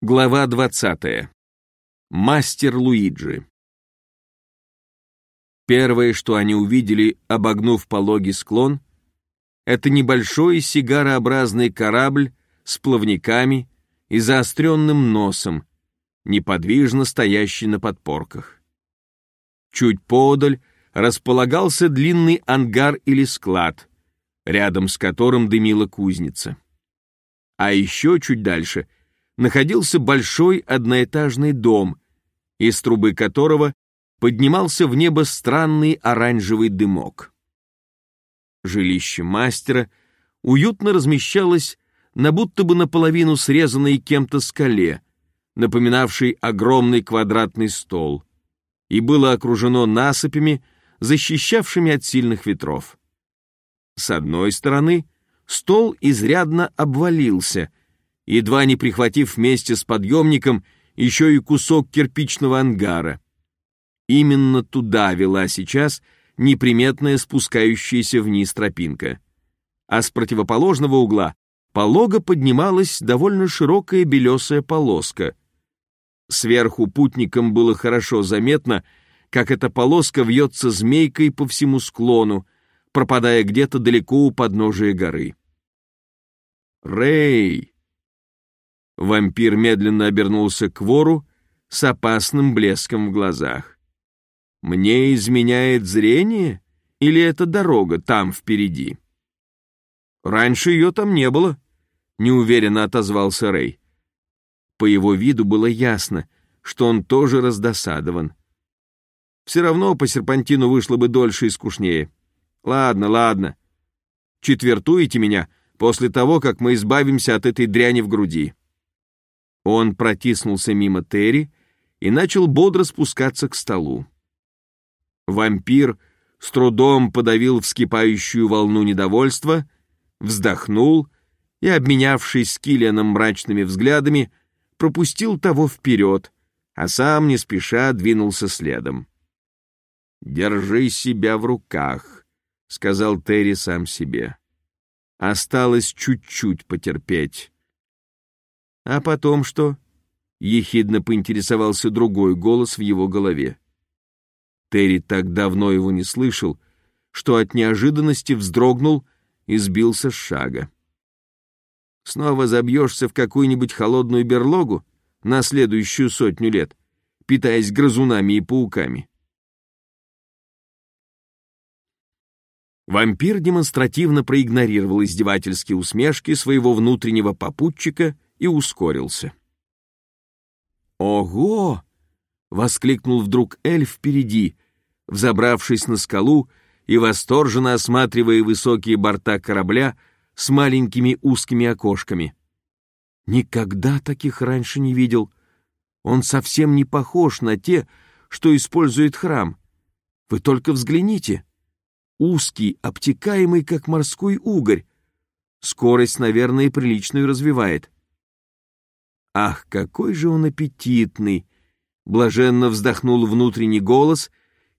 Глава 20. Мастер Луиджи. Первое, что они увидели, обогнув пологий склон, это небольшой сигарообразный корабль с плавниками и заостренным носом, неподвижно стоящий на подпорках. Чуть подаль располагался длинный ангар или склад, рядом с которым дымила кузница. А еще чуть дальше — находился большой одноэтажный дом, из трубы которого поднимался в небо странный оранжевый дымок. Жилище мастера уютно размещалось на будто бы наполовину срезанной кем-то скале, напоминавшей огромный квадратный стол, и было окружено насыпями, защищавшими от сильных ветров. С одной стороны, стол изрядно обвалился, едва не прихватив вместе с подъемником еще и кусок кирпичного ангара. Именно туда вела сейчас неприметная спускающаяся вниз тропинка. А с противоположного угла полого поднималась довольно широкая белесая полоска. Сверху путникам было хорошо заметно, как эта полоска вьется змейкой по всему склону, пропадая где-то далеко у подножия горы. «Рэй!» Вампир медленно обернулся к вору с опасным блеском в глазах. «Мне изменяет зрение? Или это дорога там впереди?» «Раньше ее там не было», — неуверенно отозвался Рэй. По его виду было ясно, что он тоже раздосадован. Все равно по серпантину вышло бы дольше и скучнее. Ладно, ладно. Четвертуете меня после того, как мы избавимся от этой дряни в груди. Он протиснулся мимо Терри и начал бодро спускаться к столу. Вампир с трудом подавил вскипающую волну недовольства, вздохнул и, обменявшись с Киллианом мрачными взглядами, пропустил того вперед, а сам не спеша двинулся следом. «Держи себя в руках», — сказал Терри сам себе. «Осталось чуть-чуть потерпеть». А потом что? Ехидно поинтересовался другой голос в его голове. Терри так давно его не слышал, что от неожиданности вздрогнул и сбился с шага. Снова забьешься в какую-нибудь холодную берлогу на следующую сотню лет, питаясь грызунами и пауками. Вампир демонстративно проигнорировал издевательские усмешки своего внутреннего попутчика и ускорился. «Ого!» — воскликнул вдруг эльф впереди, взобравшись на скалу и восторженно осматривая высокие борта корабля с маленькими узкими окошками. «Никогда таких раньше не видел. Он совсем не похож на те, что использует храм. Вы только взгляните. Узкий, обтекаемый, как морской угорь. Скорость, наверное, приличную развивает. Ах, какой же он аппетитный! Блаженно вздохнул внутренний голос,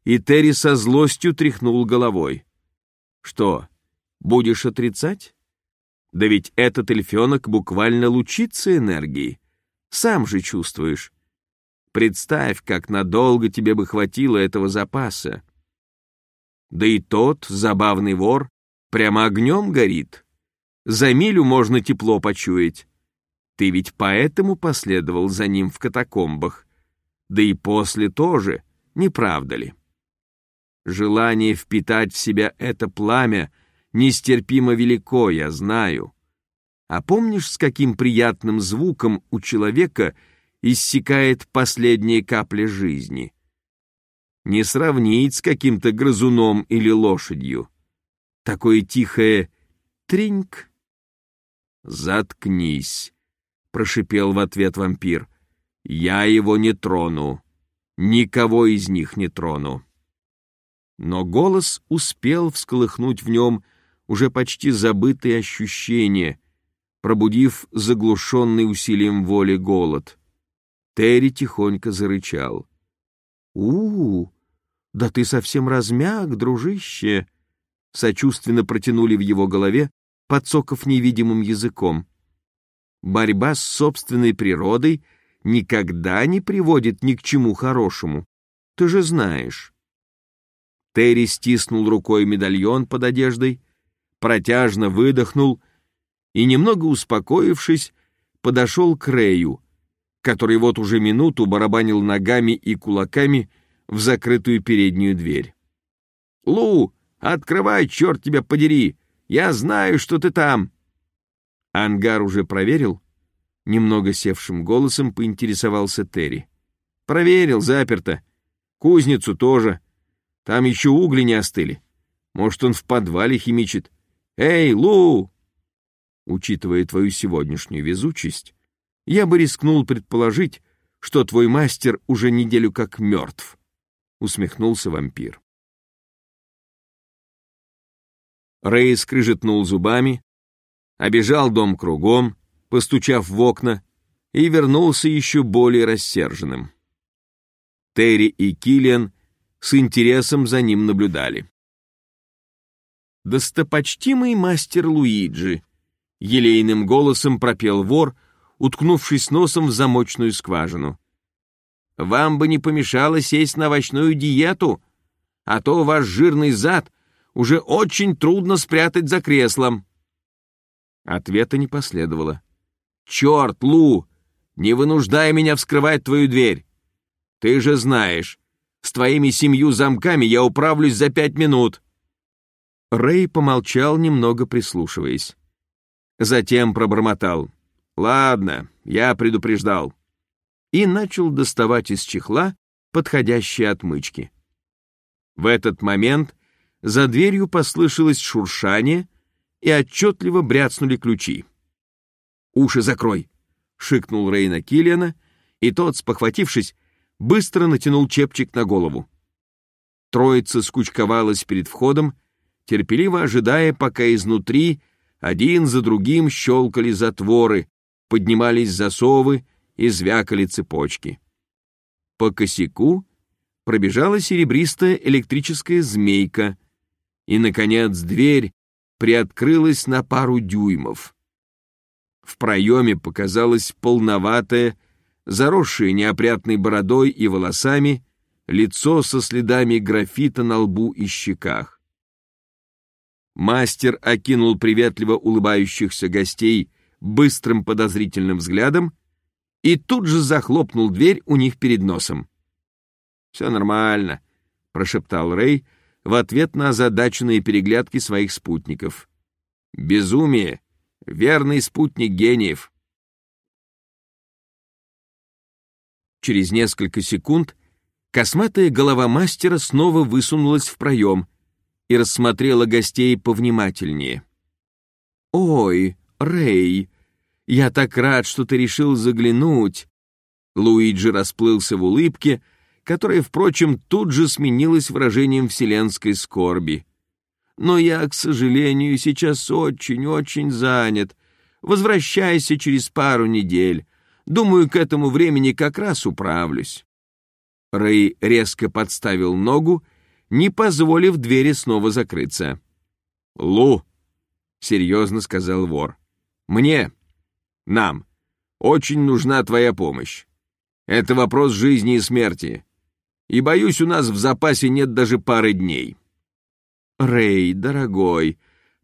и Терри со злостью тряхнул головой. Что, будешь отрицать? Да ведь этот эльфенок буквально лучится энергией. Сам же чувствуешь. Представь, как надолго тебе бы хватило этого запаса. Да и тот, забавный вор, прямо огнем горит. За милю можно тепло почуять. Ты ведь поэтому последовал за ним в катакомбах. Да и после тоже, не правда ли? Желание впитать в себя это пламя нестерпимо велико, я знаю. А помнишь, с каким приятным звуком у человека иссякает последняя капля жизни? Не сравнить с каким-то грызуном или лошадью. Такое тихое «триньк». Заткнись, — прошипел в ответ вампир. «Я его не трону. Никого из них не трону». Но голос успел всколыхнуть в нем уже почти забытые ощущения, пробудив заглушенный усилием воли голод. Терри тихонько зарычал. у, -у да ты совсем размяк, дружище!» Сочувственно протянули в его голове, подсоков невидимым языком. Борьба с собственной природой никогда не приводит ни к чему хорошему. Ты же знаешь. Терри стиснул рукой медальон под одеждой, протяжно выдохнул и, немного успокоившись, подошел к Рэю, который вот уже минуту барабанил ногами и кулаками в закрытую переднюю дверь. «Лу, открывай, черт тебя подери! Я знаю, что ты там!» «Ангар уже проверил?» Немного севшим голосом поинтересовался Терри. «Проверил, заперто. Кузницу тоже. Там еще угли не остыли. Может, он в подвале химичит. Эй, Лу!» Учитывая твою сегодняшнюю везучесть, я бы рискнул предположить, что твой мастер уже неделю как мертв, — усмехнулся вампир. Рэй скрыжетнул зубами, обежал дом кругом, постучав в окна, и вернулся еще более рассерженным. Терри и Киллиан с интересом за ним наблюдали. «Достопочтимый мастер Луиджи», — елейным голосом пропел вор, уткнувшись носом в замочную скважину. «Вам бы не помешало сесть на овощную диету, а то ваш жирный зад уже очень трудно спрятать за креслом». Ответа не последовало. «Черт, Лу! Не вынуждай меня вскрывать твою дверь! Ты же знаешь, с твоими семью замками я управлюсь за пять минут!» Рэй помолчал, немного прислушиваясь. Затем пробормотал. «Ладно, я предупреждал». И начал доставать из чехла подходящие отмычки. В этот момент за дверью послышалось шуршание, и отчетливо бряцнули ключи. «Уши закрой!» — шикнул Рейна Киллиана, и тот, спохватившись, быстро натянул чепчик на голову. Троица скучковалась перед входом, терпеливо ожидая, пока изнутри один за другим щелкали затворы, поднимались засовы и звякали цепочки. По косяку пробежала серебристая электрическая змейка, и, наконец, дверь приоткрылась на пару дюймов. В проеме показалось полноватое, заросшее неопрятной бородой и волосами, лицо со следами графита на лбу и щеках. Мастер окинул приветливо улыбающихся гостей быстрым подозрительным взглядом и тут же захлопнул дверь у них перед носом. «Все нормально», — прошептал Рэй, — в ответ на озадаченные переглядки своих спутников. «Безумие! Верный спутник гениев!» Через несколько секунд косматая голова мастера снова высунулась в проем и рассмотрела гостей повнимательнее. «Ой, Рэй, я так рад, что ты решил заглянуть!» Луиджи расплылся в улыбке, которое, впрочем, тут же сменилось выражением вселенской скорби. «Но я, к сожалению, сейчас очень-очень занят. Возвращайся через пару недель. Думаю, к этому времени как раз управлюсь». Рэй резко подставил ногу, не позволив двери снова закрыться. «Лу!» — серьезно сказал вор. «Мне, нам, очень нужна твоя помощь. Это вопрос жизни и смерти и, боюсь, у нас в запасе нет даже пары дней. Рэй, дорогой,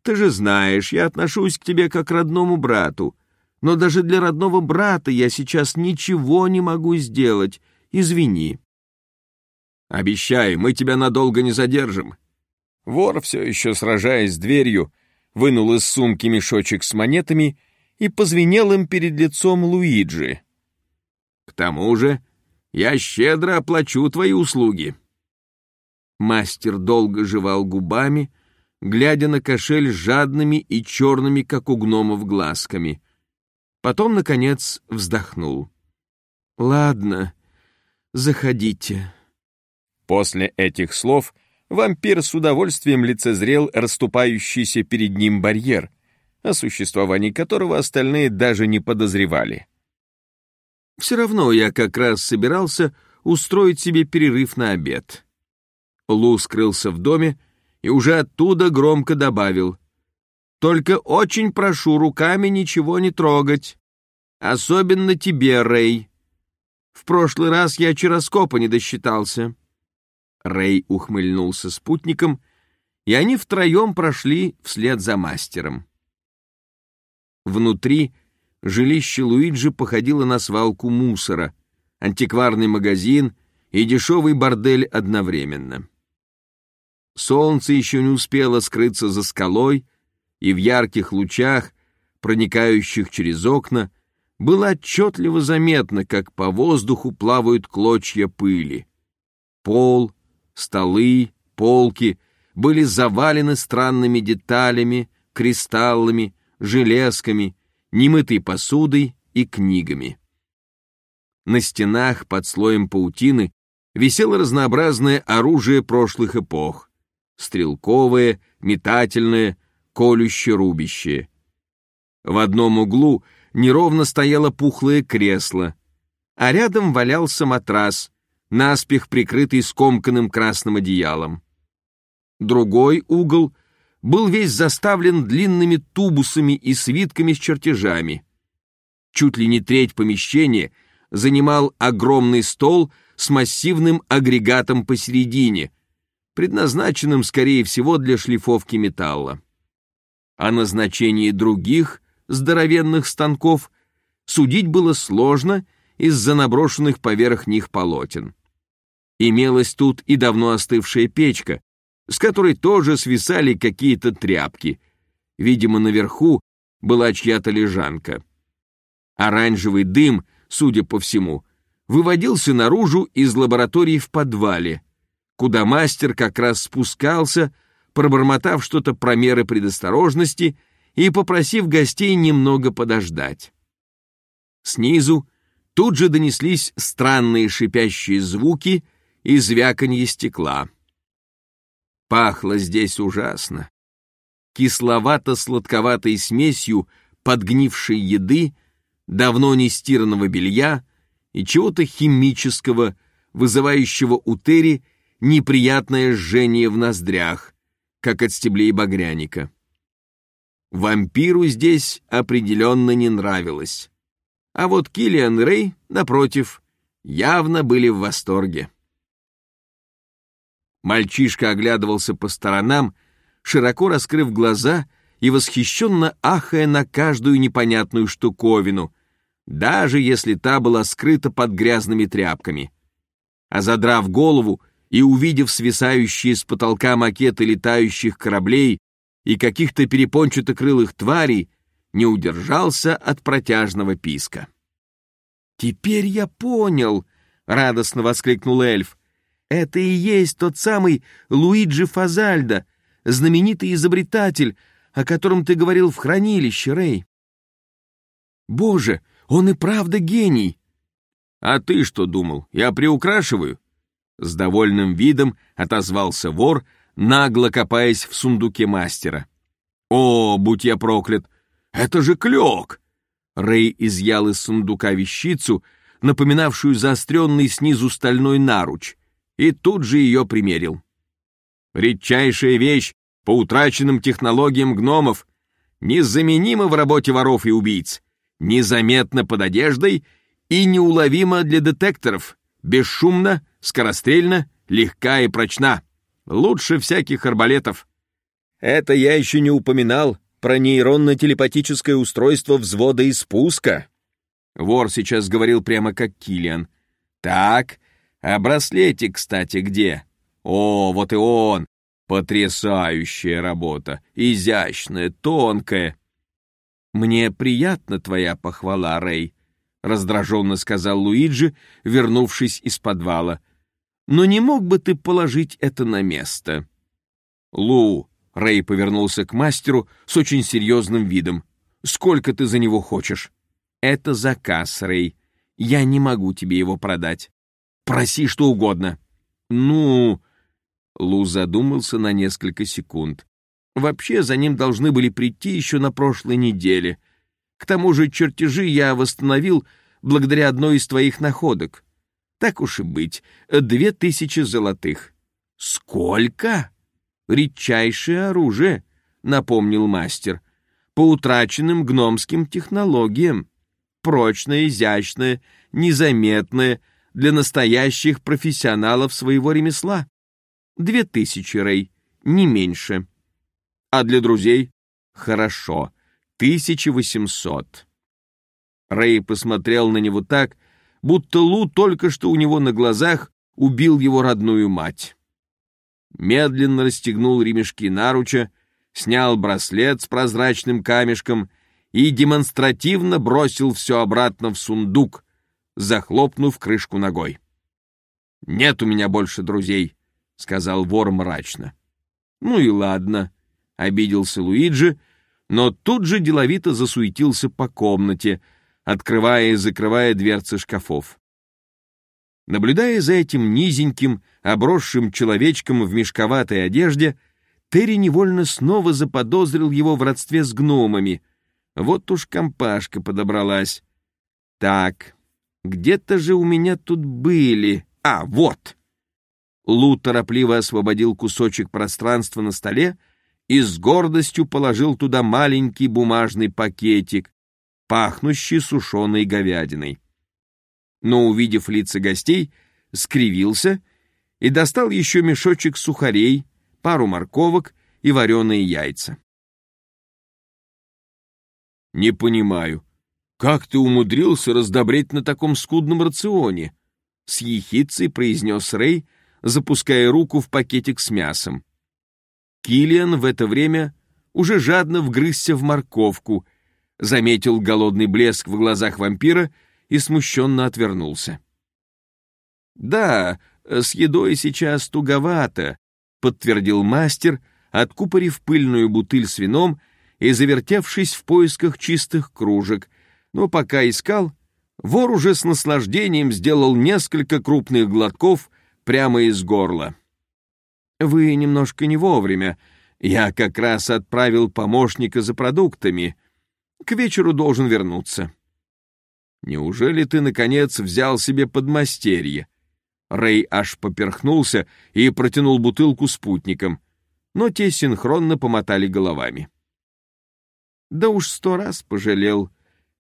ты же знаешь, я отношусь к тебе как к родному брату, но даже для родного брата я сейчас ничего не могу сделать, извини. Обещай, мы тебя надолго не задержим. Вор, все еще сражаясь с дверью, вынул из сумки мешочек с монетами и позвенел им перед лицом Луиджи. К тому же я щедро оплачу твои услуги». Мастер долго жевал губами, глядя на кошель жадными и черными, как у гномов, глазками. Потом, наконец, вздохнул. «Ладно, заходите». После этих слов вампир с удовольствием лицезрел расступающийся перед ним барьер, о существовании которого остальные даже не подозревали. Все равно я как раз собирался устроить себе перерыв на обед. Лу скрылся в доме и уже оттуда громко добавил. «Только очень прошу руками ничего не трогать. Особенно тебе, Рэй. В прошлый раз я чироскопа не досчитался. Рэй ухмыльнулся спутником, и они втроем прошли вслед за мастером. Внутри жилище Луиджи походило на свалку мусора, антикварный магазин и дешевый бордель одновременно. Солнце еще не успело скрыться за скалой, и в ярких лучах, проникающих через окна, было отчетливо заметно, как по воздуху плавают клочья пыли. Пол, столы, полки были завалены странными деталями, кристаллами, железками, немытой посудой и книгами. На стенах под слоем паутины висело разнообразное оружие прошлых эпох: стрелковое, метательное, колюще-рубящее. В одном углу неровно стояло пухлое кресло, а рядом валялся матрас, наспех прикрытый скомканным красным одеялом. Другой угол был весь заставлен длинными тубусами и свитками с чертежами. Чуть ли не треть помещения занимал огромный стол с массивным агрегатом посередине, предназначенным, скорее всего, для шлифовки металла. О назначении других здоровенных станков судить было сложно из-за наброшенных поверх них полотен. Имелась тут и давно остывшая печка, с которой тоже свисали какие-то тряпки. Видимо, наверху была чья-то лежанка. Оранжевый дым, судя по всему, выводился наружу из лаборатории в подвале, куда мастер как раз спускался, пробормотав что-то про меры предосторожности и попросив гостей немного подождать. Снизу тут же донеслись странные шипящие звуки и звяканье стекла. Пахло здесь ужасно. Кисловато-сладковатой смесью подгнившей еды, давно не стиранного белья и чего-то химического, вызывающего у Терри неприятное жжение в ноздрях, как от стеблей багряника. Вампиру здесь определенно не нравилось. А вот Киллиан Рэй, напротив, явно были в восторге. Мальчишка оглядывался по сторонам, широко раскрыв глаза и восхищенно ахая на каждую непонятную штуковину, даже если та была скрыта под грязными тряпками. А задрав голову и увидев свисающие с потолка макеты летающих кораблей и каких-то перепончатокрылых тварей, не удержался от протяжного писка. «Теперь я понял!» — радостно воскликнул эльф. «Это и есть тот самый Луиджи Фазальдо, знаменитый изобретатель, о котором ты говорил в хранилище, Рэй. Боже, он и правда гений!» «А ты что думал, я приукрашиваю?» С довольным видом отозвался вор, нагло копаясь в сундуке мастера. «О, будь я проклят! Это же клёк!» Рэй изъял из сундука вещицу, напоминавшую заостренный снизу стальной наруч, и тут же ее примерил. «Редчайшая вещь по утраченным технологиям гномов, незаменима в работе воров и убийц, незаметна под одеждой и неуловима для детекторов, бесшумно, скорострельна, легка и прочна лучше всяких арбалетов. Это я еще не упоминал про нейронно-телепатическое устройство взвода и спуска. Вор сейчас говорил прямо как Килиан. Так, а браслетик, кстати, где? О, вот и он. Потрясающая работа, изящная, тонкая. Мне приятна твоя похвала, Рэй, раздраженно сказал Луиджи, вернувшись из подвала но не мог бы ты положить это на место?» «Лу», — Рэй повернулся к мастеру с очень серьезным видом, «сколько ты за него хочешь?» «Это заказ, Рэй. Я не могу тебе его продать. Проси что угодно». «Ну...» Лу задумался на несколько секунд. «Вообще за ним должны были прийти еще на прошлой неделе. К тому же чертежи я восстановил благодаря одной из твоих находок. Так уж и быть, две тысячи золотых. Сколько? Редчайшее оружие, напомнил мастер, по утраченным гномским технологиям. прочное, изящное, незаметное для настоящих профессионалов своего ремесла. Две тысячи, Рэй, не меньше. А для друзей? Хорошо, тысяча восемьсот. Рэй посмотрел на него так, будто Лу только что у него на глазах убил его родную мать. Медленно расстегнул ремешки наруча, снял браслет с прозрачным камешком и демонстративно бросил все обратно в сундук, захлопнув крышку ногой. «Нет у меня больше друзей», — сказал вор мрачно. «Ну и ладно», — обиделся Луиджи, но тут же деловито засуетился по комнате, открывая и закрывая дверцы шкафов. Наблюдая за этим низеньким, обросшим человечком в мешковатой одежде, Терри невольно снова заподозрил его в родстве с гномами. Вот уж компашка подобралась. Так, где-то же у меня тут были. А, вот. Лу торопливо освободил кусочек пространства на столе и с гордостью положил туда маленький бумажный пакетик, пахнущий сушеной говядиной. Но, увидев лица гостей, скривился и достал еще мешочек сухарей, пару морковок и вареные яйца. «Не понимаю, как ты умудрился раздобреть на таком скудном рационе?» — с ехицей произнес Рэй, запуская руку в пакетик с мясом. Килиан в это время уже жадно вгрызся в морковку, заметил голодный блеск в глазах вампира и смущенно отвернулся. «Да, с едой сейчас туговато», подтвердил мастер, откупорив пыльную бутыль с вином и завертевшись в поисках чистых кружек, но пока искал, вор уже с наслаждением сделал несколько крупных глотков прямо из горла. «Вы немножко не вовремя. Я как раз отправил помощника за продуктами. К вечеру должен вернуться». «Неужели ты, наконец, взял себе подмастерье?» Рэй аж поперхнулся и протянул бутылку спутникам, но те синхронно помотали головами. Да уж сто раз пожалел.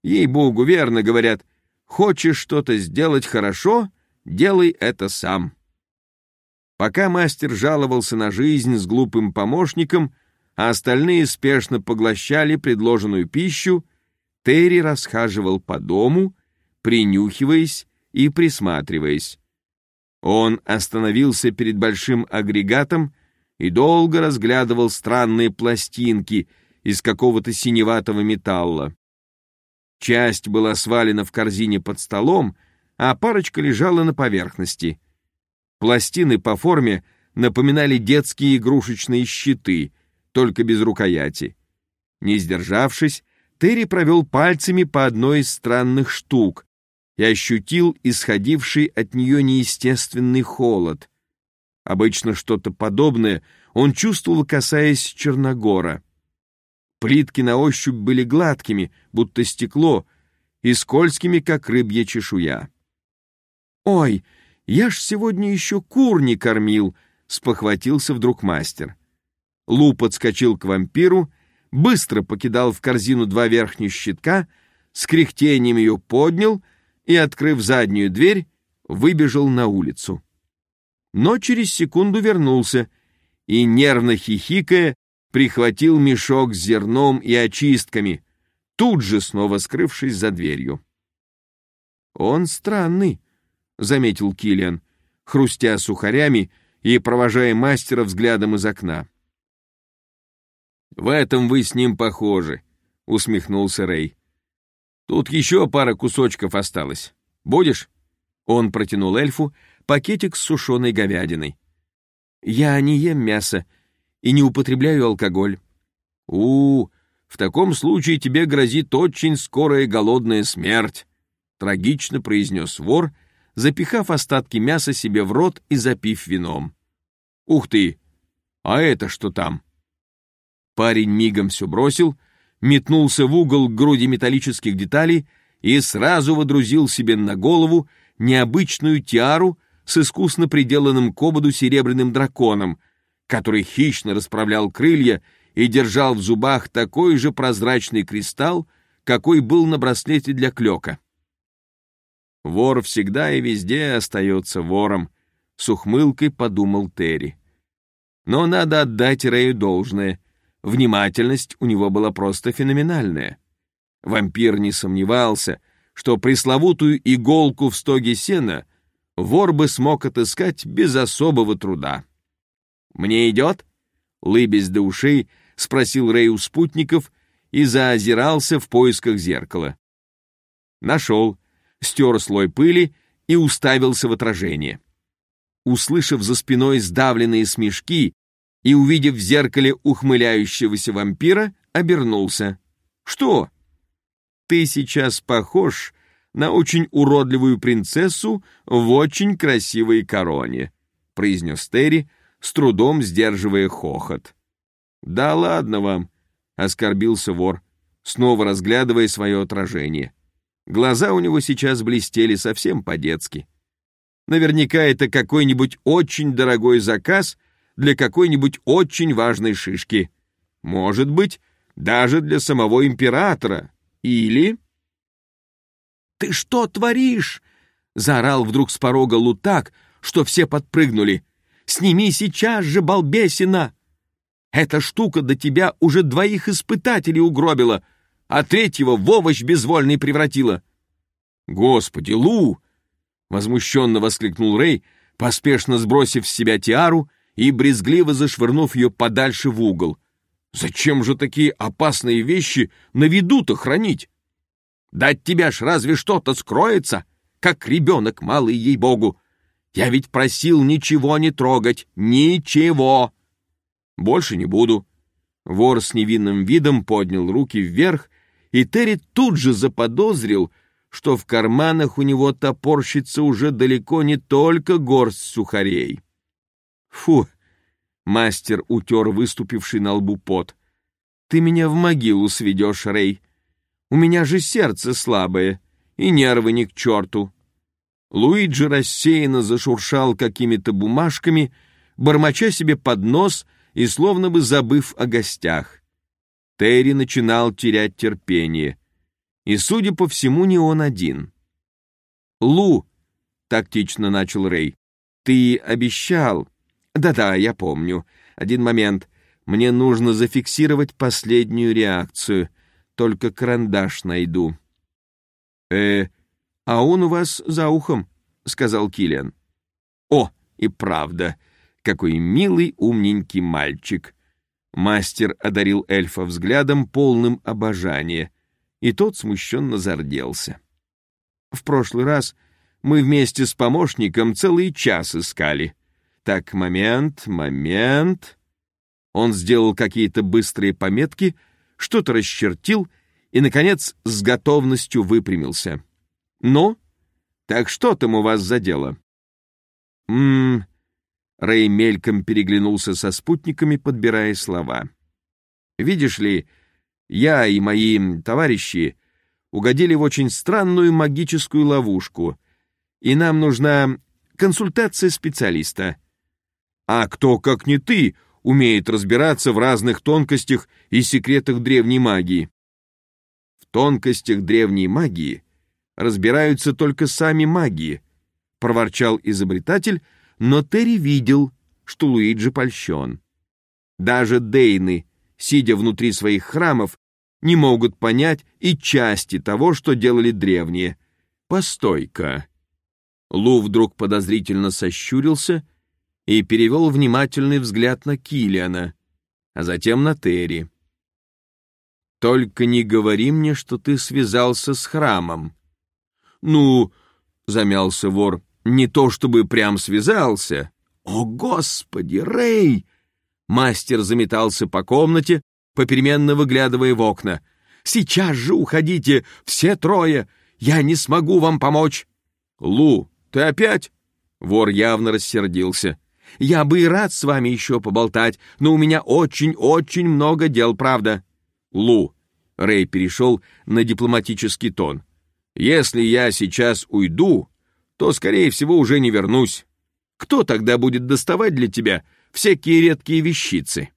Ей-богу, верно говорят, хочешь что-то сделать хорошо, делай это сам. Пока мастер жаловался на жизнь с глупым помощником, а остальные спешно поглощали предложенную пищу, Терри расхаживал по дому, принюхиваясь и присматриваясь. Он остановился перед большим агрегатом и долго разглядывал странные пластинки из какого-то синеватого металла. Часть была свалена в корзине под столом, а парочка лежала на поверхности. Пластины по форме напоминали детские игрушечные щиты, только без рукояти. Не сдержавшись, Терри провел пальцами по одной из странных штук, и ощутил исходивший от нее неестественный холод. Обычно что-то подобное он чувствовал, касаясь Черногора. Плитки на ощупь были гладкими, будто стекло, и скользкими, как рыбья чешуя. «Ой, я ж сегодня еще кур не кормил!» — спохватился вдруг мастер. Лу подскочил к вампиру, быстро покидал в корзину два верхних щитка, с кряхтением ее поднял — и, открыв заднюю дверь, выбежал на улицу. Но через секунду вернулся и, нервно хихикая, прихватил мешок с зерном и очистками, тут же снова скрывшись за дверью. «Он странный», — заметил Киллиан, хрустя сухарями и провожая мастера взглядом из окна. «В этом вы с ним похожи», — усмехнулся Рэй. Тут еще пара кусочков осталось. Будешь?» Он протянул эльфу пакетик с сушеной говядиной. «Я не ем мясо и не употребляю алкоголь». «У, в таком случае тебе грозит очень скорая голодная смерть», трагично произнес вор, запихав остатки мяса себе в рот и запив вином. «Ух ты! А это что там?» Парень мигом все бросил метнулся в угол к груди металлических деталей и сразу водрузил себе на голову необычную тиару с искусно приделанным к ободу серебряным драконом, который хищно расправлял крылья и держал в зубах такой же прозрачный кристалл, какой был на браслете для клёка. Вор всегда и везде остается вором, с ухмылкой подумал Терри. Но надо отдать Рэю должное. Внимательность у него была просто феноменальная. Вампир не сомневался, что пресловутую иголку в стоге сена вор бы смог отыскать без особого труда. «Мне идет?» — лыбясь до ушей, спросил Рэй у спутников и заозирался в поисках зеркала. Нашел, стер слой пыли и уставился в отражение. Услышав за спиной сдавленные смешки и увидев в зеркале ухмыляющегося вампира, обернулся. «Что?» «Ты сейчас похож на очень уродливую принцессу в очень красивой короне», произнес Терри, с трудом сдерживая хохот. «Да ладно вам», — оскорбился вор, снова разглядывая свое отражение. Глаза у него сейчас блестели совсем по-детски. Наверняка это какой-нибудь очень дорогой заказ для какой-нибудь очень важной шишки. Может быть, даже для самого императора. Или... «Ты что творишь?» — заорал вдруг с порога Лутак, что все подпрыгнули. «Сними сейчас же, балбесина!» Эта штука до тебя уже двоих испытателей угробила, а третьего в овощ безвольный превратила. Господи, Лу! Возмущенно воскликнул Рэй, поспешно сбросив с себя тиару и брезгливо зашвырнув ее подальше в угол. Зачем же такие опасные вещи на виду-то хранить? Да от тебя ж разве что-то скроется, как ребенок малый, ей-богу. Я ведь просил ничего не трогать, ничего. Больше не буду. Вор с невинным видом поднял руки вверх, и Терри тут же заподозрил, что в карманах у него топорщится уже далеко не только горсть сухарей. Фу! Мастер утер выступивший на лбу пот. Ты меня в могилу сведешь, Рэй. У меня же сердце слабое, и нервы ни к черту. Луиджи рассеянно зашуршал какими-то бумажками, бормоча себе под нос и словно бы забыв о гостях. Терри начинал терять терпение. И, судя по всему, не он один. «Лу», — тактично начал Рэй, — «ты обещал...» «Да-да, я помню. Один момент. Мне нужно зафиксировать последнюю реакцию. Только карандаш найду». «Э, а он у вас за ухом», — сказал Киллиан. «О, и правда. Какой милый, умненький мальчик. Мастер одарил эльфа взглядом, полным обожания, и тот смущенно зарделся. В прошлый раз мы вместе с помощником целый час искали. Так, момент, момент. Он сделал какие-то быстрые пометки, что-то расчертил и, наконец, с готовностью выпрямился. «Ну, так что там у вас за дело?» «Ммм, Рэй мельком переглянулся со спутниками, подбирая слова. «Видишь ли, я и мои товарищи угодили в очень странную магическую ловушку, и нам нужна консультация специалиста. А кто, как не ты, умеет разбираться в разных тонкостях и секретах древней магии?» «В тонкостях древней магии разбираются только сами маги», — проворчал изобретатель, но Терри видел, что Луиджи польщен. Даже Дейны, сидя внутри своих храмов, не могут понять и части того, что делали древние. Постой-ка. Лу вдруг подозрительно сощурился и перевел внимательный взгляд на Килиана, а затем на Терри. Только не говори мне, что ты связался с храмом. Ну, замялся вор, не то чтобы прям связался. О, Господи, Рэй! Мастер заметался по комнате, попеременно выглядывая в окна. Сейчас же уходите, все трое. Я не смогу вам помочь. Лу, ты опять? Вор явно рассердился. Я бы и рад с вами еще поболтать, но у меня очень-очень много дел, правда. Лу, Рэй перешел на дипломатический тон. Если я сейчас уйду, то, скорее всего, уже не вернусь. Кто тогда будет доставать для тебя всякие редкие вещицы?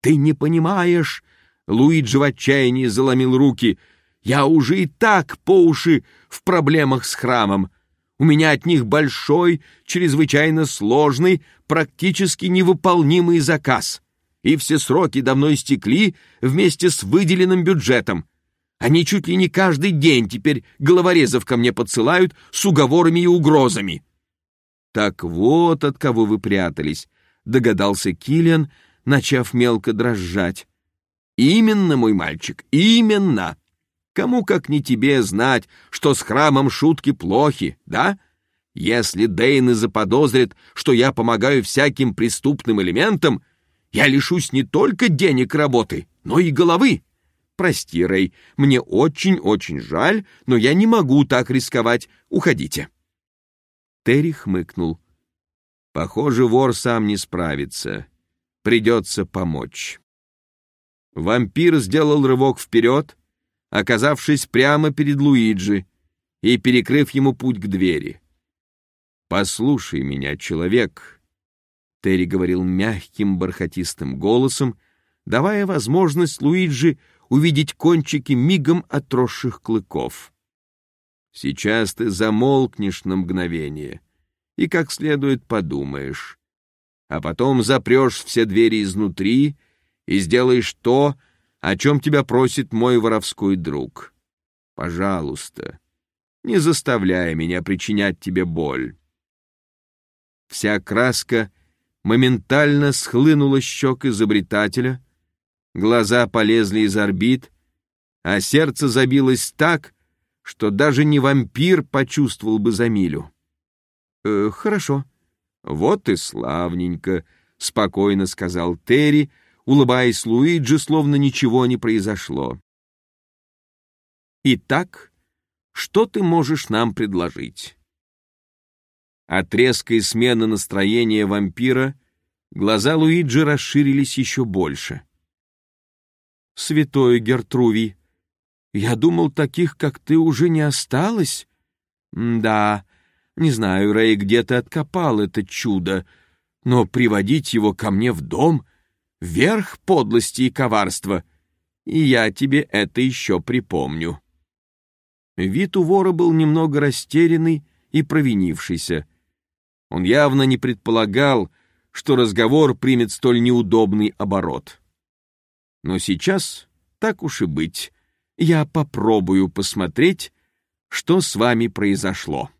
Ты не понимаешь, Луиджи в отчаянии заломил руки. Я уже и так по уши в проблемах с храмом. У меня от них большой, чрезвычайно сложный, практически невыполнимый заказ. И все сроки давно истекли вместе с выделенным бюджетом. Они чуть ли не каждый день теперь головорезов ко мне подсылают с уговорами и угрозами. Так вот от кого вы прятались, догадался Килиан, начав мелко дрожать. Именно, мой мальчик, именно. Кому как не тебе знать, что с храмом шутки плохи, да? Если Дейны заподозрит, что я помогаю всяким преступным элементам, я лишусь не только денег работы, но и головы. Прости, Рэй, мне очень-очень жаль, но я не могу так рисковать. Уходите. Терри хмыкнул. Похоже, вор сам не справится. Придется помочь. Вампир сделал рывок вперед, оказавшись прямо перед Луиджи и перекрыв ему путь к двери. «Послушай меня, человек», — Терри говорил мягким бархатистым голосом, давая возможность Луиджи увидеть кончики мигом отросших клыков. Сейчас ты замолкнешь на мгновение и как следует подумаешь, а потом запрешь все двери изнутри и сделаешь то, о чем тебя просит мой воровской друг. Пожалуйста, не заставляй меня причинять тебе боль. Вся краска моментально схлынула с щек изобретателя, глаза полезли из орбит, а сердце забилось так, что даже не вампир почувствовал бы за милю. «Э, «Хорошо. Вот и славненько», — спокойно сказал Терри, улыбаясь Луиджи, словно ничего не произошло. «Итак, что ты можешь нам предложить?» От резкой смены настроения вампира глаза Луиджи расширились еще больше святой Гертрувий. Я думал, таких, как ты, уже не осталось. да, не знаю, Рэй, где ты откопал это чудо, но приводить его ко мне в дом — верх подлости и коварства, и я тебе это еще припомню. Вид у вора был немного растерянный и провинившийся. Он явно не предполагал, что разговор примет столь неудобный оборот. Но сейчас, так уж и быть, я попробую посмотреть, что с вами произошло.